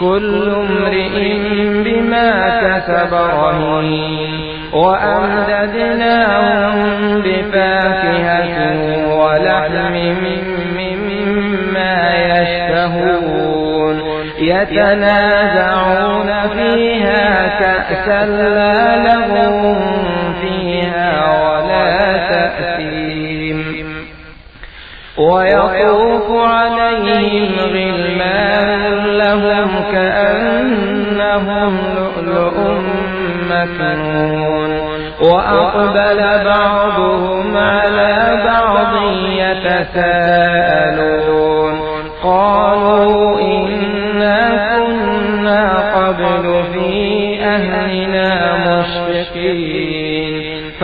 كل امرئ بما كسب رهين. وأمددناهم بفاكهة ولحم مما يشتهون. يتنازعون فيها كأسا لا لغو ويطوف عليهم غلمان لهم كأنهم لؤلؤ مكنون. وأقبل بعضهم على بعض يتساءلون.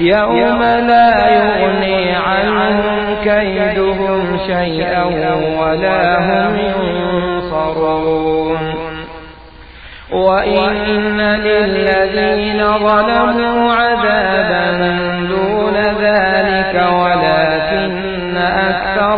يوم لا يغني عنهم كيدهم شيئا ولا هم ينصرون. وإن للذين ظلموا عذابا دون ذلك ولكن أكثرهم